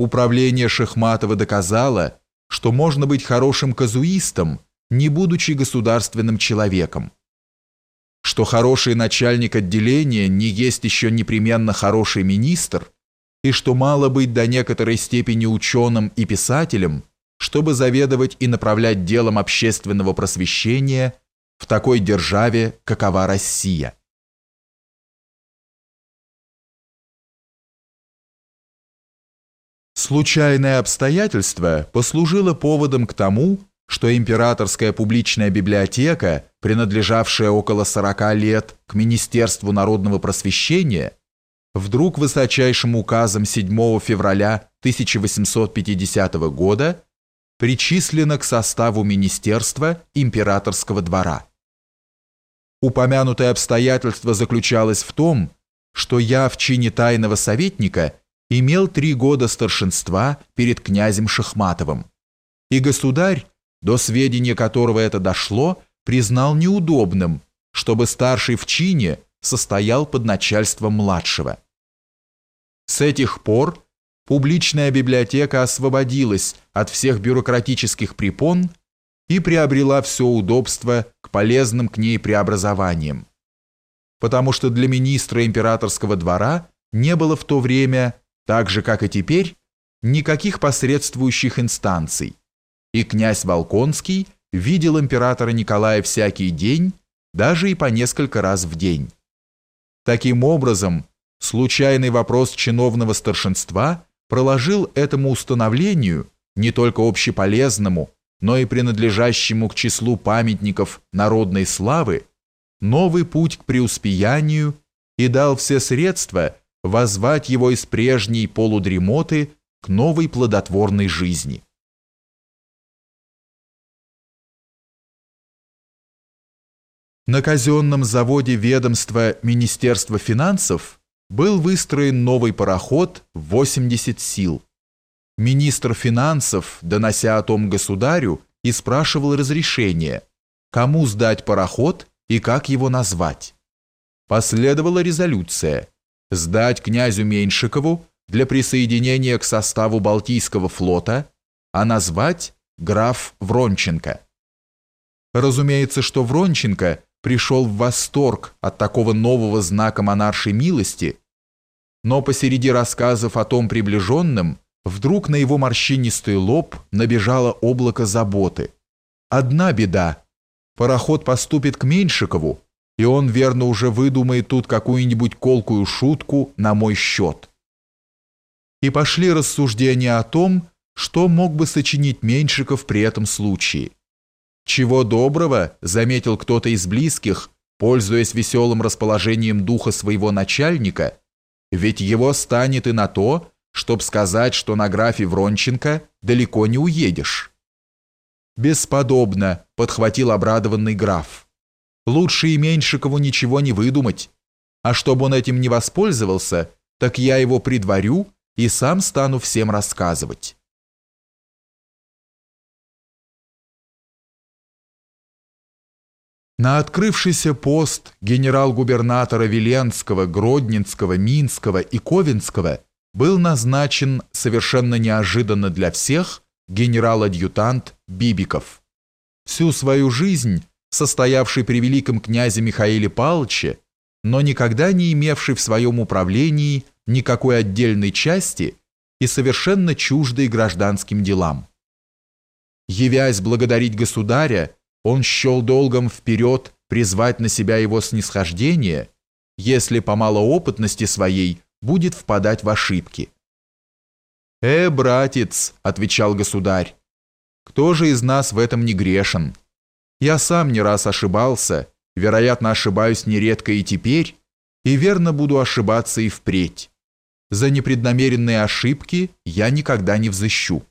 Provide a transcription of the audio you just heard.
управление Шахматова доказало, что можно быть хорошим казуистом, не будучи государственным человеком. Что хороший начальник отделения не есть еще непременно хороший министр, и что мало быть до некоторой степени ученым и писателем, чтобы заведовать и направлять делом общественного просвещения в такой державе, какова Россия. Случайное обстоятельство послужило поводом к тому, что императорская публичная библиотека, принадлежавшая около 40 лет к Министерству народного просвещения, вдруг высочайшим указом 7 февраля 1850 года причислена к составу Министерства императорского двора. Упомянутое обстоятельство заключалось в том, что я в чине тайного советника имел три года старшинства перед князем Шахматовым. И государь, до сведения которого это дошло, признал неудобным, чтобы старший в чине состоял под начальством младшего. С этих пор публичная библиотека освободилась от всех бюрократических препон и приобрела все удобство к полезным к ней преобразованиям. Потому что для министра императорского двора не было в то время так же, как и теперь, никаких посредствующих инстанций, и князь Волконский видел императора Николая всякий день, даже и по несколько раз в день. Таким образом, случайный вопрос чиновного старшинства проложил этому установлению, не только общеполезному, но и принадлежащему к числу памятников народной славы, новый путь к преуспеянию и дал все средства возвать его из прежней полудремоты к новой плодотворной жизни. На казенном заводе ведомства Министерства финансов был выстроен новый пароход в 80 сил. Министр финансов, донося о том государю, и спрашивал разрешение, кому сдать пароход и как его назвать. Последовала резолюция – сдать князю Меньшикову для присоединения к составу Балтийского флота, а назвать граф Вронченко. Разумеется, что Вронченко пришел в восторг от такого нового знака монаршей милости, но посреди рассказов о том приближенном вдруг на его морщинистый лоб набежало облако заботы. Одна беда. Пароход поступит к Меньшикову, и он верно уже выдумает тут какую-нибудь колкую шутку на мой счет. И пошли рассуждения о том, что мог бы сочинить Меньшиков при этом случае. Чего доброго, заметил кто-то из близких, пользуясь веселым расположением духа своего начальника, ведь его станет и на то, чтоб сказать, что на графе Вронченко далеко не уедешь. «Бесподобно», — подхватил обрадованный граф. Лучше и Меньшикову ничего не выдумать. А чтобы он этим не воспользовался, так я его предварю и сам стану всем рассказывать. На открывшийся пост генерал-губернатора Веленского, Гродненского, Минского и Ковенского был назначен совершенно неожиданно для всех генерал-адъютант Бибиков. Всю свою жизнь состоявший при великом князе Михаиле Павловиче, но никогда не имевший в своем управлении никакой отдельной части и совершенно чуждый гражданским делам. Явясь благодарить государя, он счел долгом вперед призвать на себя его снисхождение, если по малоопытности своей будет впадать в ошибки. «Э, братец», — отвечал государь, — «кто же из нас в этом не грешен?» Я сам не раз ошибался, вероятно, ошибаюсь нередко и теперь, и верно буду ошибаться и впредь. За непреднамеренные ошибки я никогда не взыщу.